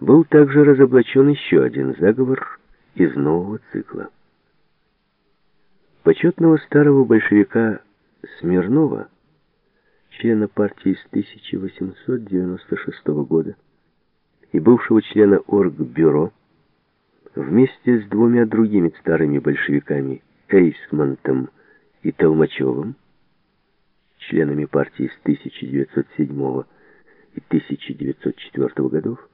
был также разоблачен еще один заговор из нового цикла. Почетного старого большевика Смирнова, члена партии с 1896 года и бывшего члена Оргбюро, вместе с двумя другими старыми большевиками Эйсмонтом и Толмачевым, членами партии с 1907 и 1904 годов,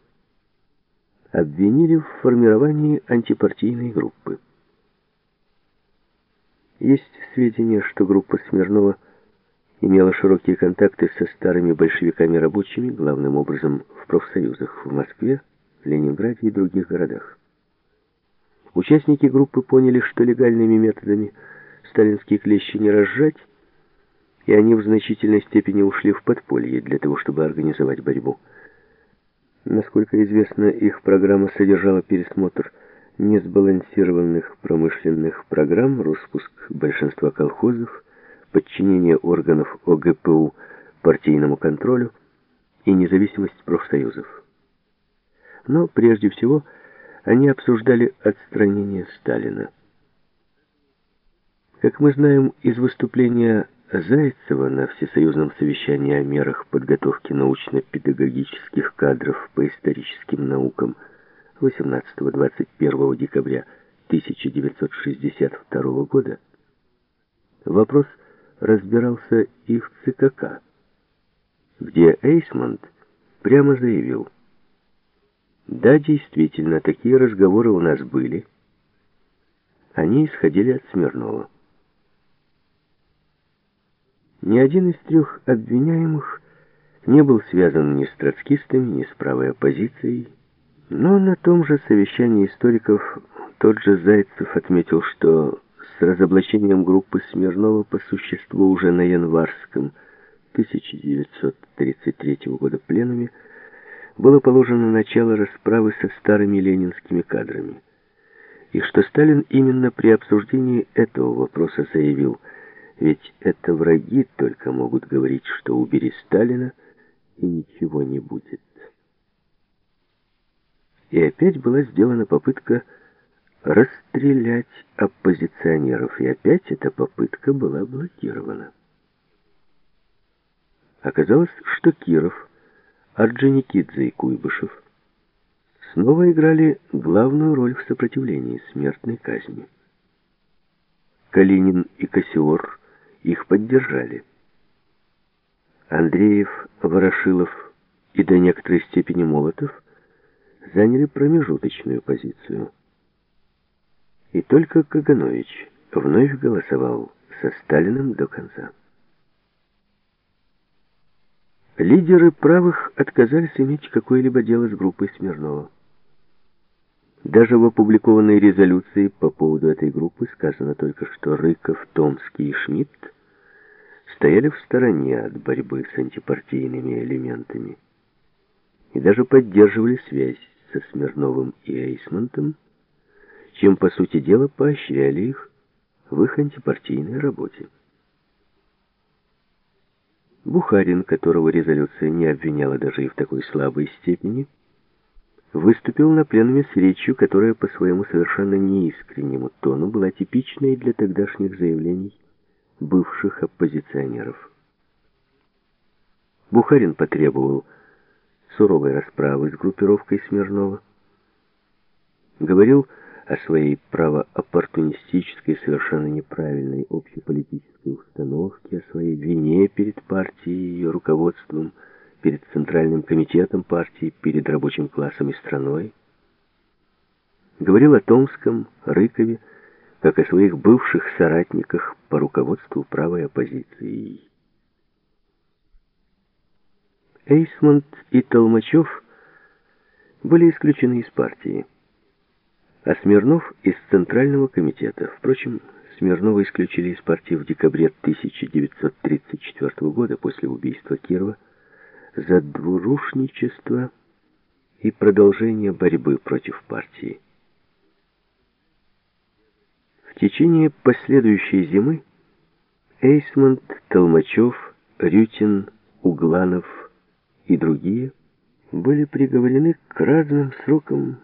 обвинили в формировании антипартийной группы. Есть сведения, что группа Смирнова имела широкие контакты со старыми большевиками-рабочими, главным образом в профсоюзах в Москве, Ленинграде и других городах. Участники группы поняли, что легальными методами сталинские клещи не разжать, и они в значительной степени ушли в подполье для того, чтобы организовать борьбу. Насколько известно, их программа содержала пересмотр несбалансированных промышленных программ, распуск большинства колхозов, подчинение органов ОГПУ партийному контролю и независимость профсоюзов. Но прежде всего они обсуждали отстранение Сталина. Как мы знаем из выступления Зайцева на Всесоюзном совещании о мерах подготовки научно-педагогических кадров по историческим наукам 18-21 декабря 1962 года, вопрос разбирался и в ЦКК, где Эйсмонт прямо заявил, «Да, действительно, такие разговоры у нас были. Они исходили от Смирнова». Ни один из трех обвиняемых не был связан ни с троцкистами, ни с правой оппозицией. Но на том же совещании историков тот же Зайцев отметил, что с разоблачением группы Смирнова по существу уже на январском 1933 года пленуме было положено начало расправы со старыми ленинскими кадрами. И что Сталин именно при обсуждении этого вопроса заявил – ведь это враги только могут говорить, что убери Сталина, и ничего не будет. И опять была сделана попытка расстрелять оппозиционеров, и опять эта попытка была блокирована. Оказалось, что Киров, Орджоникидзе и Куйбышев снова играли главную роль в сопротивлении смертной казни. Калинин и Кассиор их поддержали. Андреев, Ворошилов и до некоторой степени Молотов заняли промежуточную позицию. И только Каганович вновь голосовал со Сталиным до конца. Лидеры правых отказались иметь какое-либо дело с группой Смирнова. Даже в опубликованной резолюции по поводу этой группы сказано только, что Рыков, Томский и Шмидт стояли в стороне от борьбы с антипартийными элементами и даже поддерживали связь со Смирновым и Эйсмонтом, чем, по сути дела, поощряли их в их антипартийной работе. Бухарин, которого резолюция не обвиняла даже и в такой слабой степени, выступил на пленуме с речью, которая по своему совершенно неискреннему тону была типичной для тогдашних заявлений бывших оппозиционеров. Бухарин потребовал суровой расправы с группировкой Смирнова, говорил о своей правооппортунистической, совершенно неправильной общеполитической установке, о своей вине перед партией и ее руководством – перед Центральным комитетом партии, перед рабочим классом и страной. Говорил о Томском, Рыкове, как о своих бывших соратниках по руководству правой оппозиции. Эйсмонт и Толмачев были исключены из партии, а Смирнов из Центрального комитета. Впрочем, Смирнова исключили из партии в декабре 1934 года после убийства Кирова, за двурушничество и продолжение борьбы против партии. В течение последующей зимы Эйсмонт, Толмачев, Рютин, Угланов и другие были приговорены к разным срокам